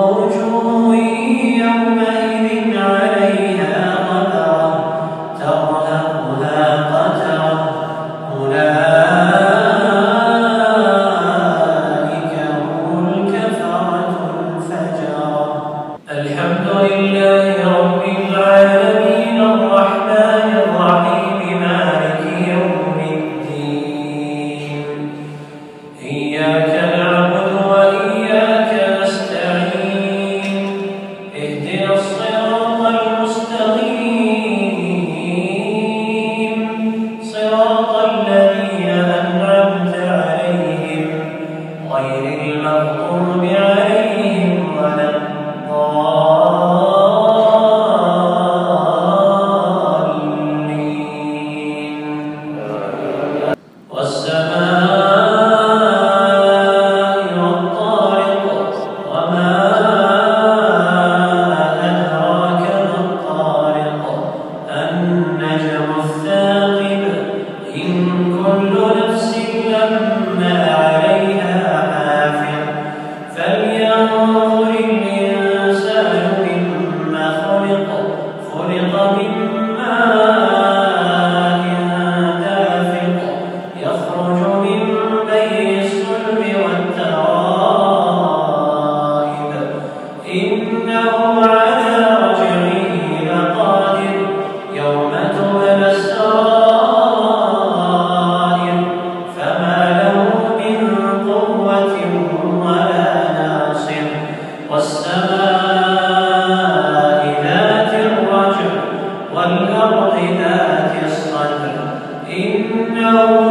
وجوه يومئذ. إن كل نفس لما Oh.